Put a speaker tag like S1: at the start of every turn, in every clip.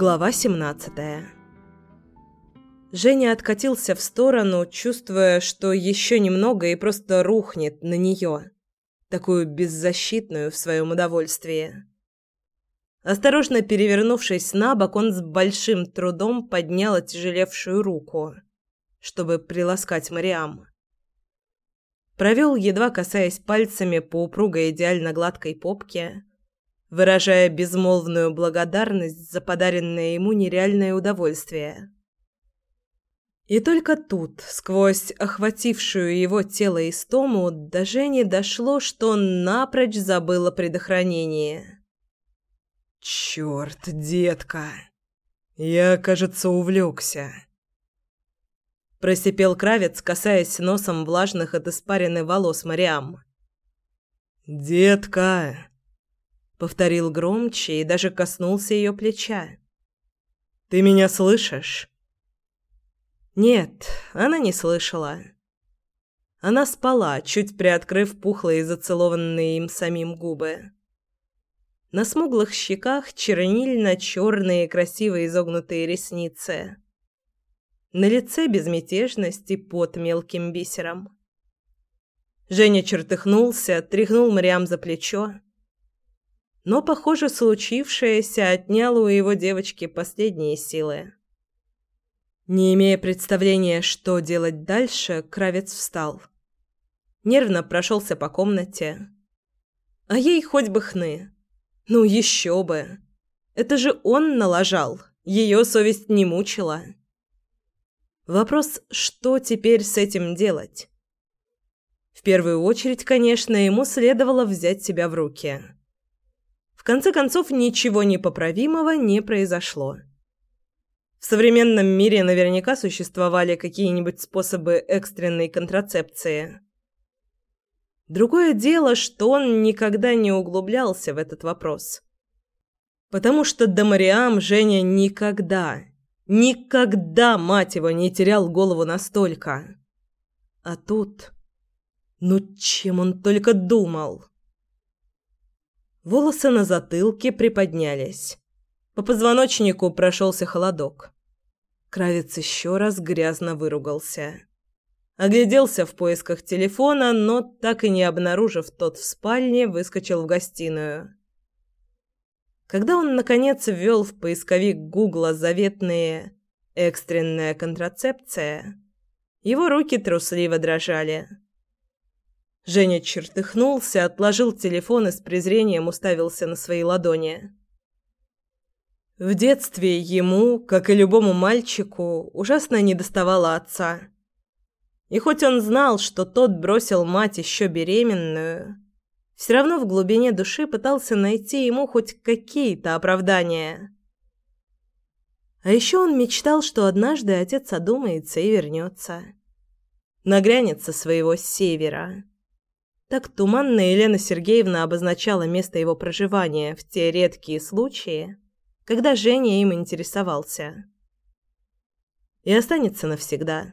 S1: Глава 17 Женя откатился в сторону, чувствуя, что еще немного и просто рухнет на нее, такую беззащитную в своем удовольствии. Осторожно перевернувшись на бок, он с большим трудом поднял отяжелевшую руку, чтобы приласкать Мариам. Провел, едва касаясь пальцами по упругой идеально гладкой попке, выражая безмолвную благодарность за подаренное ему нереальное удовольствие. И только тут, сквозь охватившую его тело истому, до Жени дошло, что он напрочь забыл о предохранении.
S2: «Чёрт, детка! Я, кажется, увлекся.
S1: Просипел Кравец, касаясь носом влажных от испарины волос Мариам.
S2: «Детка!»
S1: Повторил громче и даже коснулся ее плеча.
S2: «Ты меня слышишь?»
S1: Нет, она не слышала. Она спала, чуть приоткрыв пухлые зацелованные им самим губы. На смуглых щеках чернильно-черные красиво изогнутые ресницы. На лице безмятежность и под мелким бисером. Женя чертыхнулся, тряхнул Мариам за плечо. Но, похоже, случившееся отняло у его девочки последние силы. Не имея представления, что делать дальше, Кравец встал. Нервно прошелся по комнате. А ей хоть бы хны. Ну, еще бы. Это же он налажал. Ее совесть не мучила. Вопрос, что теперь с этим делать? В первую очередь, конечно, ему следовало взять себя в руки. Конце концов, ничего непоправимого не произошло. В современном мире наверняка существовали какие-нибудь способы экстренной контрацепции. Другое дело, что он никогда не углублялся в этот вопрос. Потому что до Мариам Женя никогда, никогда, мать его, не терял голову настолько. А тут... Ну, чем он только думал? Волосы на затылке приподнялись. По позвоночнику прошелся холодок. Кравец еще раз грязно выругался. Огляделся в поисках телефона, но, так и не обнаружив тот в спальне, выскочил в гостиную. Когда он, наконец, ввел в поисковик Гугла заветные «экстренная контрацепция», его руки трусливо дрожали. Женя чертыхнулся, отложил телефон и с презрением уставился на свои ладони. В детстве ему, как и любому мальчику, ужасно недоставало отца. И хоть он знал, что тот бросил мать еще беременную, все равно в глубине души пытался найти ему хоть какие-то оправдания. А еще он мечтал, что однажды отец одумается и вернется. Нагрянет со своего севера. Так туманно Елена Сергеевна обозначала место его проживания в те редкие случаи, когда Женя им интересовался. И останется навсегда.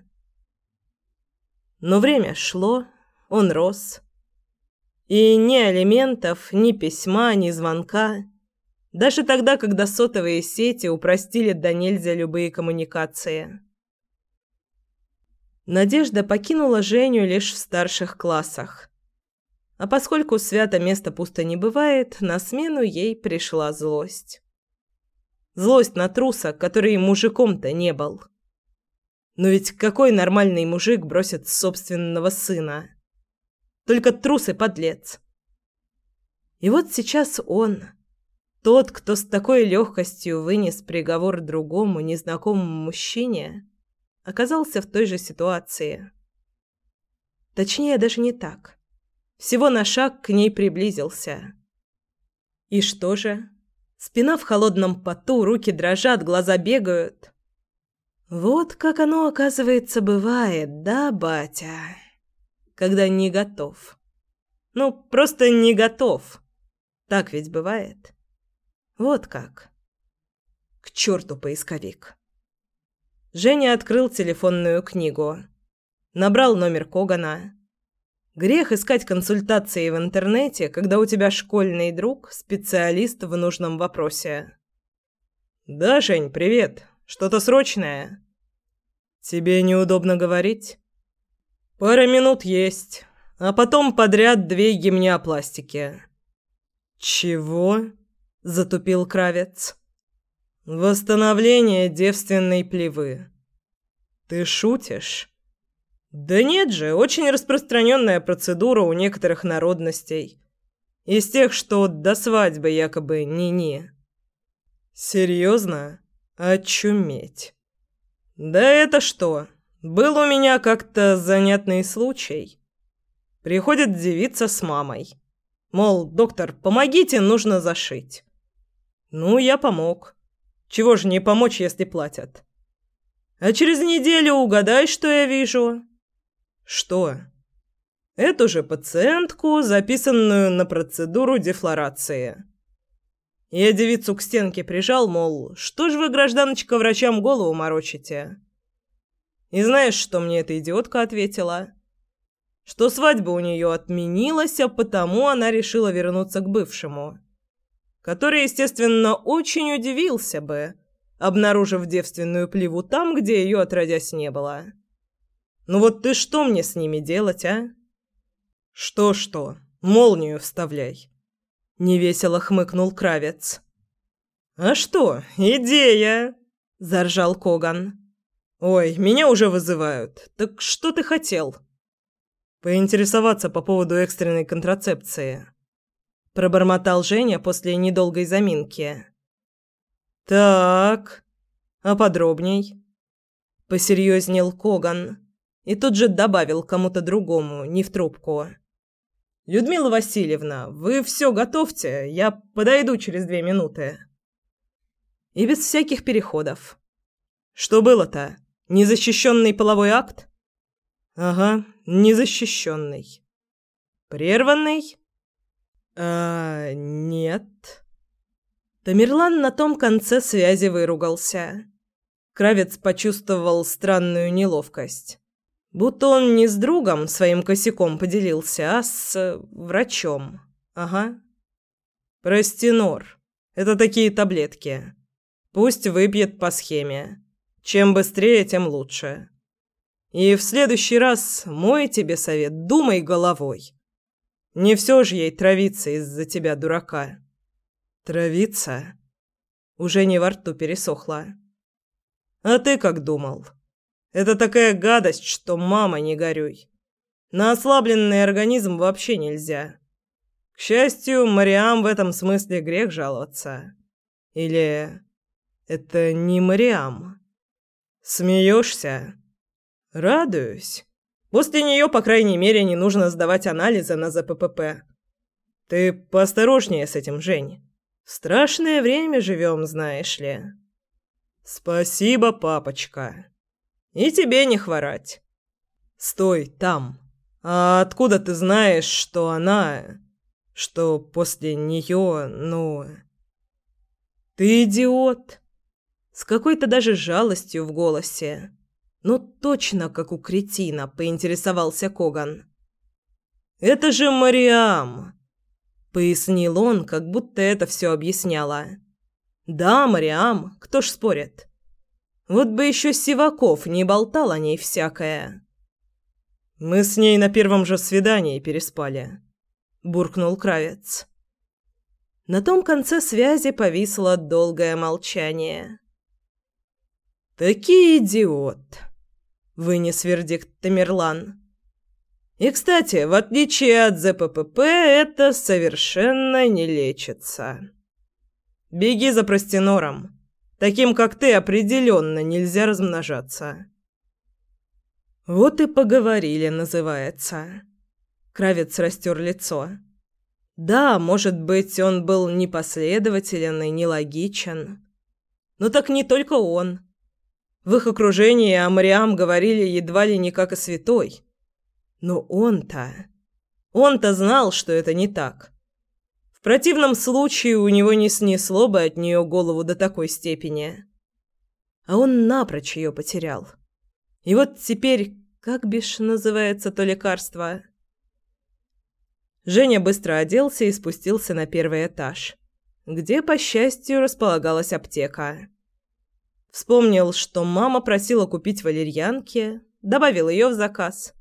S1: Но время шло, он рос. И ни алиментов, ни письма, ни звонка. Даже тогда, когда сотовые сети упростили до нельзя любые коммуникации. Надежда покинула Женю лишь в старших классах. А поскольку свято место пусто не бывает, на смену ей пришла злость. Злость на труса, который мужиком-то не был. Но ведь какой нормальный мужик бросит собственного сына? Только трус и подлец. И вот сейчас он, тот, кто с такой легкостью вынес приговор другому незнакомому мужчине, оказался в той же ситуации. Точнее, даже не так. Всего на шаг к ней приблизился. И что же? Спина в холодном поту, руки дрожат, глаза бегают. Вот как оно, оказывается, бывает, да, батя? Когда не готов. Ну, просто не готов. Так ведь бывает. Вот как. К черту поисковик. Женя открыл телефонную книгу. Набрал номер Когана. Грех искать консультации в интернете, когда у тебя школьный друг – специалист в нужном вопросе.
S2: Да, Жень, привет. Что-то срочное? Тебе неудобно говорить? Пара минут есть, а потом подряд две гимнеопластики. Чего? затупил Кравец. Восстановление девственной плевы. Ты шутишь? Да нет же, очень распространенная процедура у некоторых народностей. Из тех, что до свадьбы якобы ни-ни. Серьезно? Очуметь. Да это что? Был у меня как-то занятный случай. Приходит девица с мамой. Мол, доктор, помогите, нужно зашить. Ну, я помог. Чего же не помочь, если платят? А через неделю угадай, что я вижу. Что? Эту же пациентку, записанную на процедуру дефлорации. Я девицу к стенке прижал, мол, что ж вы, гражданочка, врачам голову морочите? И знаешь, что мне эта идиотка ответила? Что свадьба у нее отменилась, а потому она решила вернуться к бывшему. Который, естественно, очень удивился бы, обнаружив девственную плеву там, где ее отродясь не было. Ну вот ты что мне с ними делать, а? Что-что? Молнию вставляй. Невесело хмыкнул Кравец. «А что, идея!» – заржал Коган. «Ой, меня уже вызывают. Так что ты хотел?» «Поинтересоваться по поводу экстренной контрацепции», – пробормотал Женя после недолгой заминки. «Так, а подробней?» – посерьезнел Коган и тут же добавил кому-то другому, не в трубку. «Людмила Васильевна, вы все готовьте, я подойду через две минуты». И без всяких переходов. «Что было-то? Незащищенный половой акт?» «Ага, незащищенный». «Прерванный?» «А, нет». Тамерлан на том конце связи выругался. Кравец почувствовал странную неловкость. Будто он не с другом своим косяком поделился, а с э, врачом. Ага. Простинор. Это такие таблетки. Пусть выпьет по схеме. Чем быстрее, тем лучше. И в следующий раз мой тебе совет, думай головой. Не все же ей травиться из-за тебя, дурака. Травиться? Уже не во рту пересохло. А ты как думал? Это такая гадость, что мама не горюй. На ослабленный организм вообще нельзя. К счастью, Мариам в этом смысле грех жаловаться. Или это не Мариам? Смеешься? Радуюсь. После нее, по крайней мере, не нужно сдавать анализы на ЗППП. Ты поосторожнее с этим, Жень. В страшное время живем, знаешь ли. Спасибо, папочка. И тебе не хворать. Стой там. А откуда ты знаешь, что она... Что после нее, ну... Ты идиот. С какой-то даже жалостью в голосе. Ну, точно как у кретина, поинтересовался Коган. «Это же Мариам!» Пояснил он, как будто это все объясняло. «Да, Мариам, кто ж спорит?» Вот бы еще Сиваков не болтал о ней всякое. Мы с ней на первом же свидании переспали, буркнул Кравец. На том конце связи повисло долгое молчание. «Таки идиот!» — вынес вердикт Тамерлан. «И, кстати, в отличие от ЗППП, это совершенно не лечится. Беги за простинором. Таким, как ты, определенно нельзя размножаться. Вот и поговорили, называется. Кравец растер лицо. Да, может быть, он был непоследователен и нелогичен. Но так не только он. В их окружении о Мариам говорили едва ли не как о святой. Но он-то... Он-то знал, что это не так противном случае у него не снесло бы от нее голову до такой степени. А он напрочь ее потерял. И вот теперь, как бишь называется то лекарство? Женя быстро оделся и спустился на первый этаж, где, по счастью, располагалась аптека.
S1: Вспомнил, что мама просила купить валерьянки, добавил ее в заказ.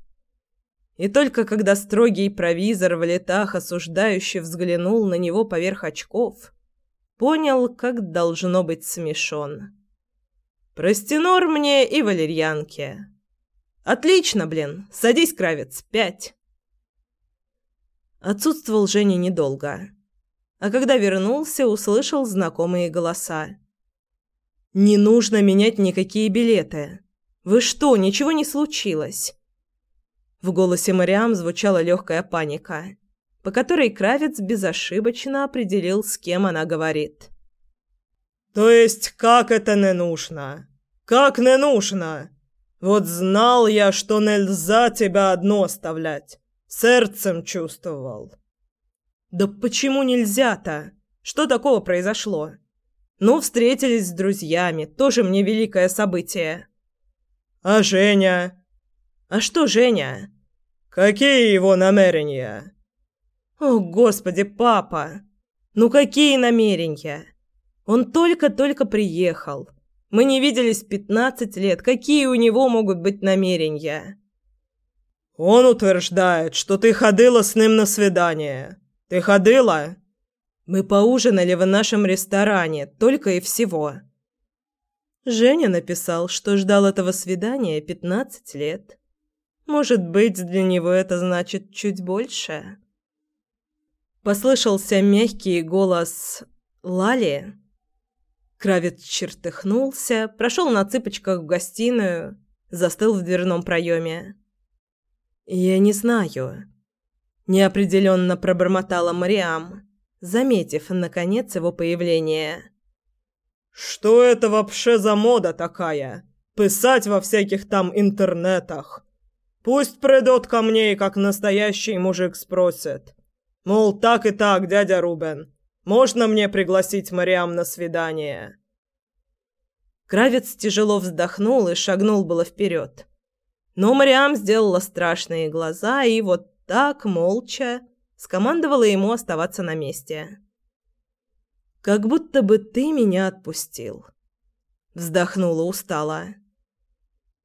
S1: И только когда строгий провизор в летах осуждающе взглянул на него поверх очков, понял, как должно быть смешон. «Простинор мне и валерьянки». «Отлично, блин! Садись, Кравец, пять!» Отсутствовал Женя недолго. А когда вернулся, услышал знакомые голоса. «Не нужно менять никакие билеты. Вы что, ничего не случилось?» В голосе Мариам звучала легкая паника, по которой Кравец безошибочно определил, с кем она говорит.
S2: «То есть как это не нужно? Как не нужно? Вот знал я, что нельзя тебя одну оставлять. Сердцем чувствовал».
S1: «Да почему нельзя-то? Что такого произошло? Ну, встретились с друзьями, тоже мне великое событие».
S2: «А Женя?»
S1: «А что Женя?»
S2: «Какие его намерения?»
S1: «О, Господи, папа! Ну какие намерения? Он только-только приехал. Мы не виделись пятнадцать лет. Какие у него могут быть намерения?»
S2: «Он утверждает, что ты ходила с ним на свидание. Ты ходила?»
S1: «Мы поужинали в нашем ресторане, только и всего». Женя написал, что ждал этого свидания пятнадцать лет. Может быть, для него это значит чуть больше? Послышался мягкий голос Лали. Кравец чертыхнулся, прошел на цыпочках в гостиную, застыл в дверном проеме. «Я не знаю», – неопределенно пробормотала Мариам, заметив, наконец, его появление.
S2: «Что это вообще за мода такая? Писать во всяких там интернетах? Пусть придет ко мне и как настоящий мужик спросит. Мол, так и так, дядя Рубен, можно мне пригласить Мариам на свидание?»
S1: Кравец тяжело вздохнул и шагнул было вперед. Но Мариам сделала страшные глаза и вот так, молча, скомандовала ему оставаться на месте. «Как будто бы ты меня отпустил», — вздохнула устало.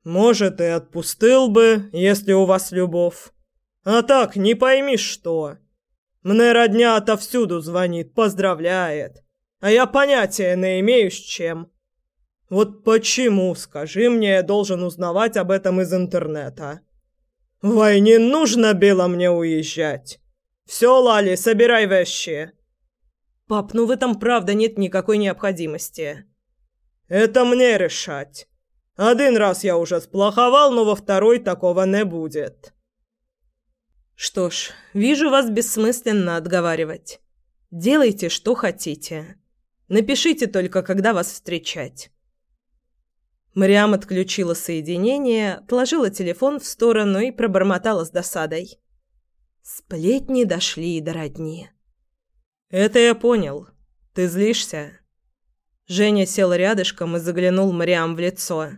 S2: «Может, и отпустил бы, если у вас любовь. А так, не поймишь что. Мне родня отовсюду звонит, поздравляет. А я понятия не имею с чем. Вот почему, скажи мне, я должен узнавать об этом из интернета? Войне нужно было мне уезжать. Все, Лали, собирай вещи.
S1: Пап, ну в этом правда нет никакой необходимости.
S2: Это мне решать. Один раз я уже сплоховал, но во второй такого не будет.
S1: Что ж, вижу вас бессмысленно отговаривать. Делайте, что хотите. Напишите только, когда вас встречать. Мариам отключила соединение, отложила телефон в сторону и пробормотала с досадой. Сплетни дошли до родни. «Это я понял. Ты злишься?» Женя сел рядышком и заглянул Мариам в лицо.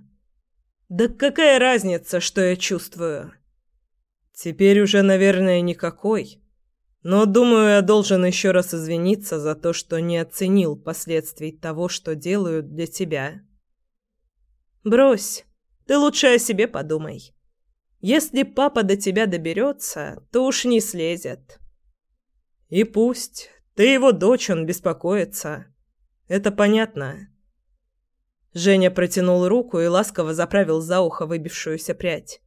S1: «Да какая разница, что я чувствую?» «Теперь уже, наверное, никакой. Но, думаю, я должен еще раз извиниться за то, что не оценил последствий того, что делают для тебя». Брось, ты лучше о себе подумай. Если папа до тебя доберется, то уж не слезет. И пусть. Ты его дочь, он беспокоится. Это понятно. Женя протянул руку и ласково заправил за ухо выбившуюся прядь.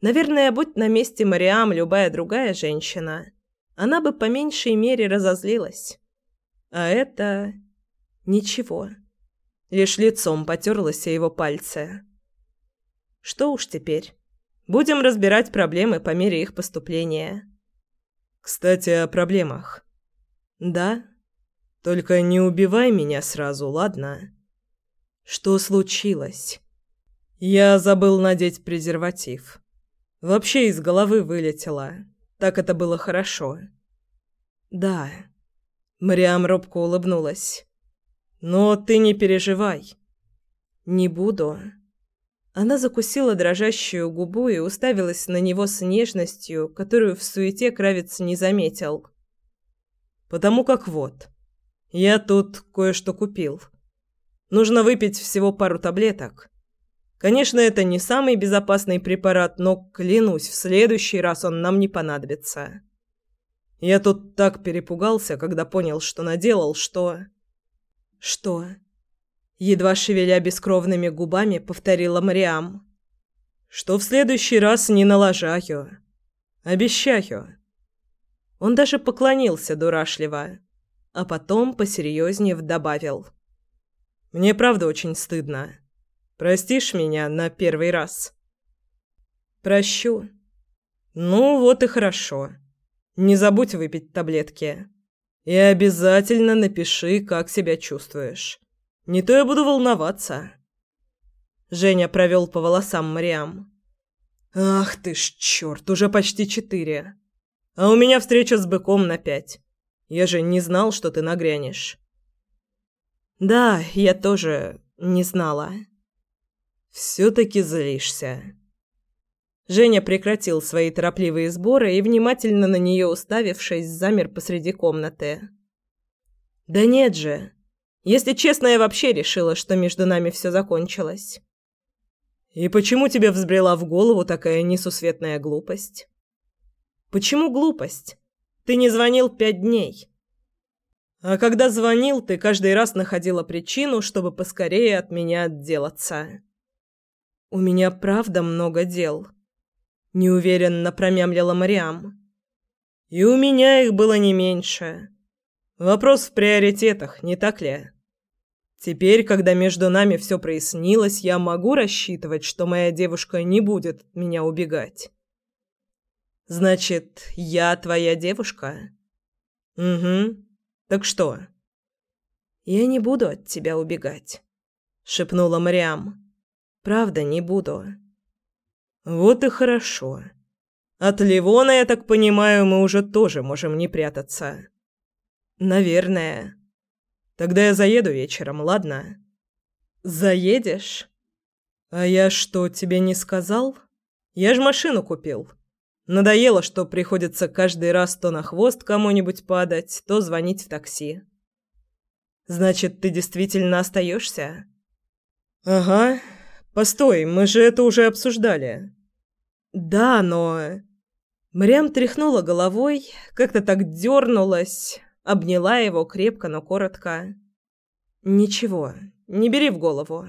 S1: Наверное, будь на месте Мариам любая другая женщина, она бы по меньшей мере разозлилась. А это... ничего. Лишь лицом потерлась его пальцы. Что уж теперь. Будем разбирать проблемы по мере их поступления. Кстати, о проблемах. Да? Только не убивай меня сразу, ладно? Что случилось? Я забыл надеть презерватив. Вообще из головы вылетело. Так это было хорошо. Да. Мариам робко улыбнулась. Но ты не переживай. Не буду. Она закусила дрожащую губу и уставилась на него с нежностью, которую в суете Кравец не заметил. Потому как вот, я тут кое-что купил.
S2: Нужно выпить всего пару таблеток. Конечно, это не самый безопасный препарат, но, клянусь, в следующий раз он нам не понадобится. Я тут так перепугался, когда понял, что наделал, что...
S1: Что? Едва шевеля бескровными губами, повторила Мариам.
S2: Что в следующий раз не налажаю. Обещаю. Он даже поклонился дурашливо, а потом посерьезнее добавил. Мне правда очень стыдно. Простишь меня на первый раз?
S1: Прощу.
S2: Ну вот и хорошо. Не забудь выпить таблетки. И обязательно напиши, как себя чувствуешь. Не то я буду волноваться. Женя провел по волосам Мариам. Ах ты ж черт, уже почти четыре. А у меня встреча с быком на пять. Я же не знал, что ты нагрянешь.
S1: Да, я тоже не знала.
S2: Все-таки злишься. Женя прекратил свои торопливые сборы и, внимательно на нее уставившись, замер посреди комнаты.
S1: «Да нет же. Если честно, я вообще решила, что между нами все закончилось».
S2: «И почему тебе взбрела в голову такая несусветная глупость?»
S1: «Почему глупость? Ты не звонил пять дней».
S2: «А когда звонил, ты каждый раз находила причину, чтобы поскорее от меня отделаться».
S1: «У меня правда много дел» неуверенно промямлила Мариам.
S2: И у меня их было не меньше. Вопрос в приоритетах, не так ли? Теперь, когда между нами все прояснилось, я могу рассчитывать, что моя девушка не будет от меня убегать.
S1: Значит, я твоя девушка?
S2: Угу. Так что?
S1: Я не буду от тебя убегать, шепнула Мариам. Правда, не буду.
S2: Вот и хорошо. От Ливона, я так понимаю, мы уже тоже можем не прятаться.
S1: Наверное.
S2: Тогда я заеду вечером, ладно?
S1: Заедешь?
S2: А я что, тебе не сказал? Я ж машину купил. Надоело, что приходится каждый раз то на хвост кому-нибудь падать, то звонить в такси.
S1: Значит, ты действительно остаешься?
S2: Ага. Постой, мы же это уже обсуждали.
S1: Да, но... Мрям тряхнула головой, как-то так дернулась, обняла его крепко, но коротко. «Ничего, не бери в голову.